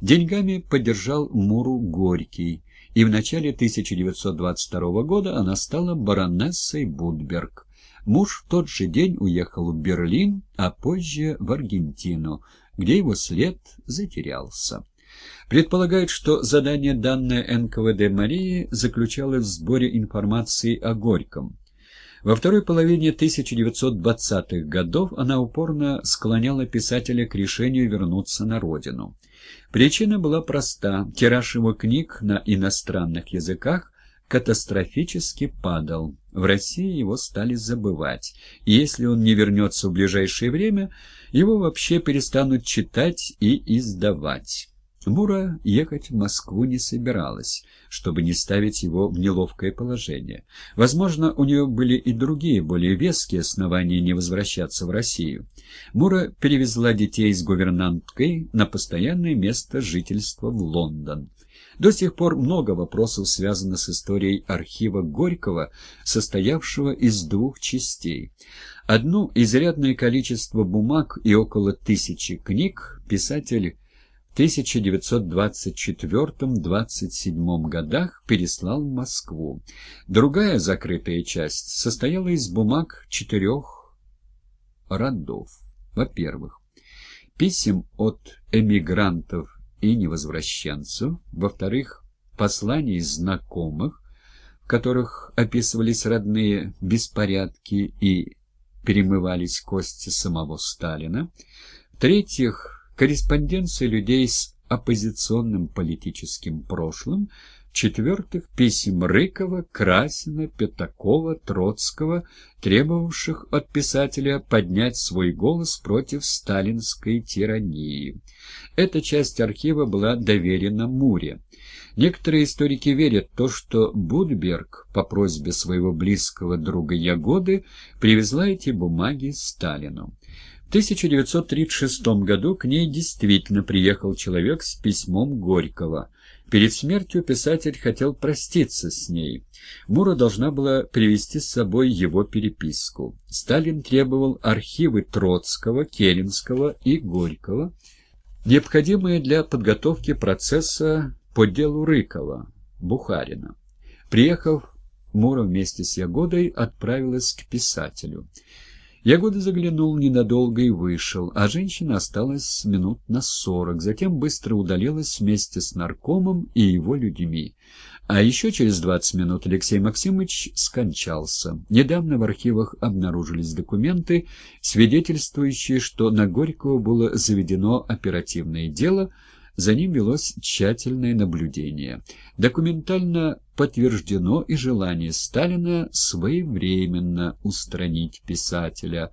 Деньгами поддержал Муру Горький, и в начале 1922 года она стала баронессой Будберг. Муж в тот же день уехал в Берлин, а позже в Аргентину, где его след затерялся. Предполагают, что задание, данное НКВД Марии, заключалось в сборе информации о Горьком. Во второй половине 1920-х годов она упорно склоняла писателя к решению вернуться на родину. Причина была проста. Тираж его книг на иностранных языках катастрофически падал. В России его стали забывать. И если он не вернется в ближайшее время, его вообще перестанут читать и издавать. Мура ехать в Москву не собиралась, чтобы не ставить его в неловкое положение. Возможно, у нее были и другие, более веские основания не возвращаться в Россию. Мура перевезла детей с гувернанткой на постоянное место жительства в Лондон. До сих пор много вопросов связано с историей архива Горького, состоявшего из двух частей. Одно изрядное количество бумаг и около тысячи книг писатель 1924-27 годах переслал в Москву. Другая закрытая часть состояла из бумаг четырех родов. Во-первых, писем от эмигрантов и невозвращенцев. Во-вторых, посланий знакомых, в которых описывались родные беспорядки и перемывались кости самого Сталина. В-третьих, корреспонденция людей с оппозиционным политическим прошлым, в-четвертых, писем Рыкова, Красина, Пятакова, Троцкого, требовавших от писателя поднять свой голос против сталинской тирании. Эта часть архива была доверена Муре. Некоторые историки верят в то, что Будберг по просьбе своего близкого друга Ягоды привезла эти бумаги Сталину. В 1936 году к ней действительно приехал человек с письмом Горького. Перед смертью писатель хотел проститься с ней. Мура должна была привести с собой его переписку. Сталин требовал архивы Троцкого, Керенского и Горького, необходимые для подготовки процесса по делу Рыкова, Бухарина. Приехав, Мура вместе с Ягодой отправилась к писателю. Ягода заглянул ненадолго и вышел, а женщина осталась минут на сорок, затем быстро удалилась вместе с наркомом и его людьми. А еще через двадцать минут Алексей Максимович скончался. Недавно в архивах обнаружились документы, свидетельствующие, что на Горького было заведено оперативное дело – за ним велось тщательное наблюдение. Документально подтверждено и желание Сталина своевременно устранить писателя.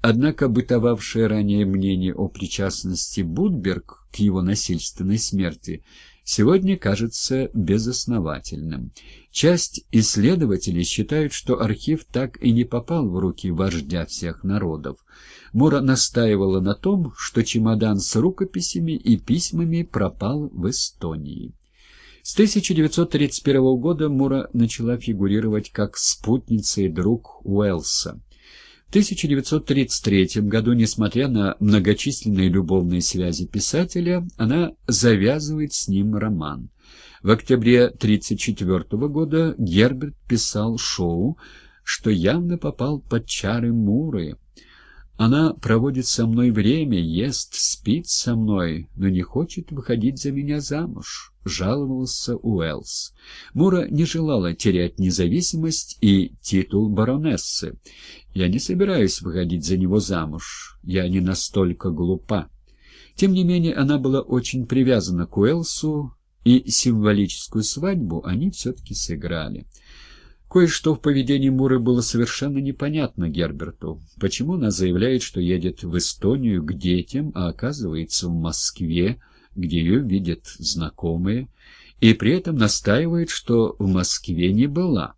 Однако бытовавшее ранее мнение о причастности Будберг к его насильственной смерти сегодня кажется безосновательным. Часть исследователей считают, что архив так и не попал в руки вождя всех народов. Мура настаивала на том, что чемодан с рукописями и письмами пропал в Эстонии. С 1931 года Мура начала фигурировать как спутница и друг Уэллса. В 1933 году, несмотря на многочисленные любовные связи писателя, она завязывает с ним роман. В октябре 1934 года Герберт писал шоу, что явно попал под чары Муры. Она проводит со мной время, ест, спит со мной, но не хочет выходить за меня замуж, — жаловался Уэллс. Мура не желала терять независимость и титул баронессы. «Я не собираюсь выходить за него замуж. Я не настолько глупа». Тем не менее, она была очень привязана к Уэллсу, и символическую свадьбу они все-таки сыграли. Кое-что в поведении Муры было совершенно непонятно Герберту. Почему она заявляет, что едет в Эстонию к детям, а оказывается в Москве, где ее видят знакомые, и при этом настаивает, что в Москве не была?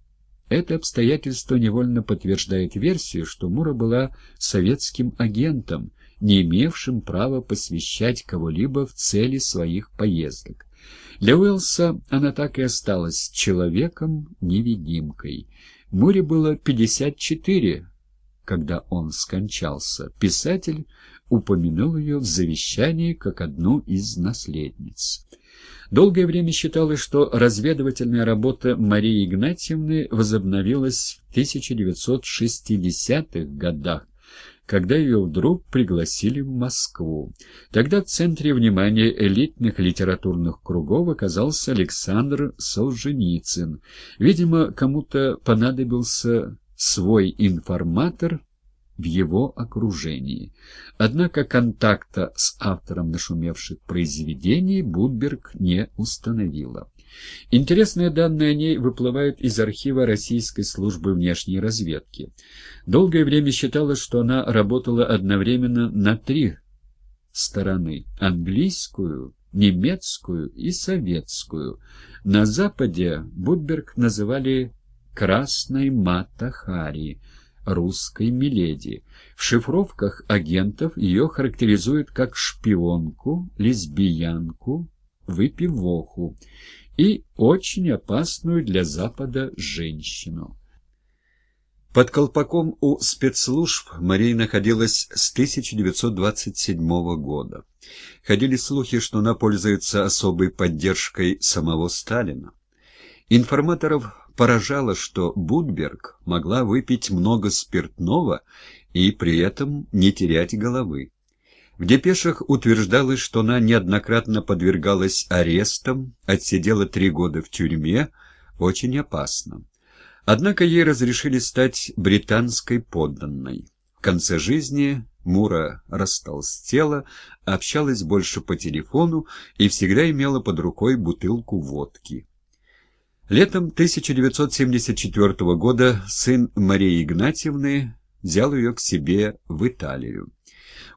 Это обстоятельство невольно подтверждает версию, что Мура была советским агентом, не имевшим права посвящать кого-либо в цели своих поездок. Для Уэллса она так и осталась человеком-невидимкой. Муре было 54, когда он скончался. Писатель упомянул ее в завещании как одну из наследниц. Долгое время считалось, что разведывательная работа Марии Игнатьевны возобновилась в 1960-х годах, когда ее вдруг пригласили в Москву. Тогда в центре внимания элитных литературных кругов оказался Александр Солженицын. Видимо, кому-то понадобился свой информатор в его окружении. Однако контакта с автором нашумевших произведений Будберг не установила. Интересные данные о ней выплывают из архива Российской службы внешней разведки. Долгое время считалось, что она работала одновременно на три стороны – английскую, немецкую и советскую. На Западе Будберг называли «красной Матахари», русской Миледи. В шифровках агентов ее характеризуют как шпионку, лесбиянку, выпивоху и очень опасную для Запада женщину. Под колпаком у спецслужб Мария находилась с 1927 года. Ходили слухи, что она пользуется особой поддержкой самого Сталина. Информаторов поражало, что Будберг могла выпить много спиртного и при этом не терять головы. В депешах утверждалось, что она неоднократно подвергалась арестам, отсидела три года в тюрьме, очень опасно. Однако ей разрешили стать британской подданной. В конце жизни Мура растолстела, общалась больше по телефону и всегда имела под рукой бутылку водки. Летом 1974 года сын Марии Игнатьевны взял ее к себе в Италию.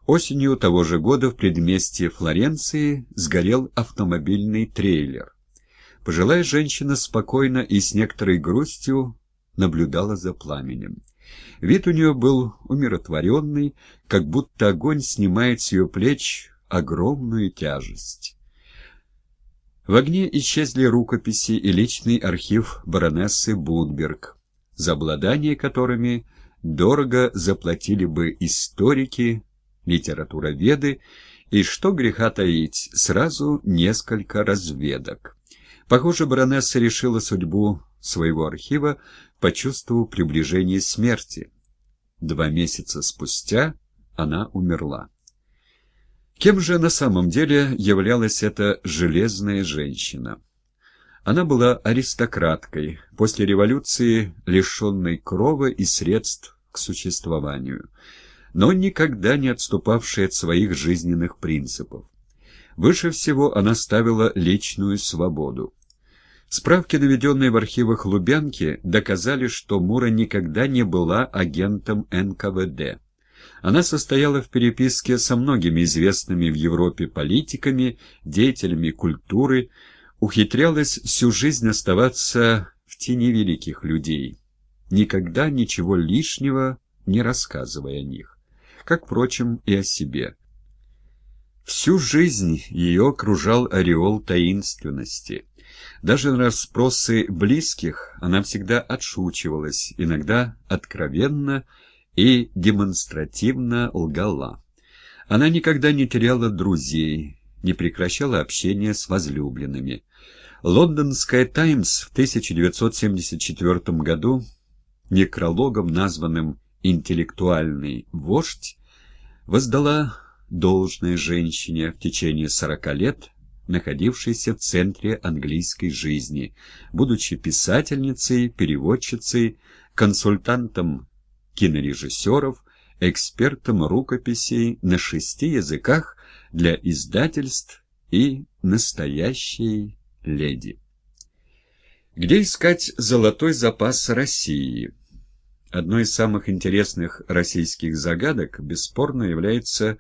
Осенью того же года в предместье Флоренции сгорел автомобильный трейлер. Пожилая женщина спокойно и с некоторой грустью наблюдала за пламенем. Вид у нее был умиротворенный, как будто огонь снимает с ее плеч огромную тяжесть. В огне исчезли рукописи и личный архив баронессы Будберг, за обладание которыми дорого заплатили бы историки, литературоведы и, что греха таить, сразу несколько разведок. Похоже, баронесса решила судьбу своего архива, почувствовав приближение смерти. Два месяца спустя она умерла. Кем же на самом деле являлась эта железная женщина? Она была аристократкой, после революции лишенной крова и средств к существованию, но никогда не отступавшей от своих жизненных принципов. Выше всего она ставила личную свободу. Справки, наведенные в архивах Лубянки, доказали, что Мура никогда не была агентом НКВД. Она состояла в переписке со многими известными в Европе политиками, деятелями культуры, ухитрялась всю жизнь оставаться в тени великих людей, никогда ничего лишнего не рассказывая о них, как, впрочем, и о себе. Всю жизнь ее окружал ореол таинственности. Даже на расспросы близких она всегда отшучивалась, иногда откровенно, и демонстративно лгала. Она никогда не теряла друзей, не прекращала общения с возлюбленными. Лондонская «Таймс» в 1974 году некрологом, названным «Интеллектуальный вождь», воздала должное женщине в течение сорока лет, находившейся в центре английской жизни, будучи писательницей, переводчицей, консультантом кинорежиссеров, экспертом рукописей на шести языках для издательств и настоящей леди. Где искать золотой запас России? Одной из самых интересных российских загадок бесспорно является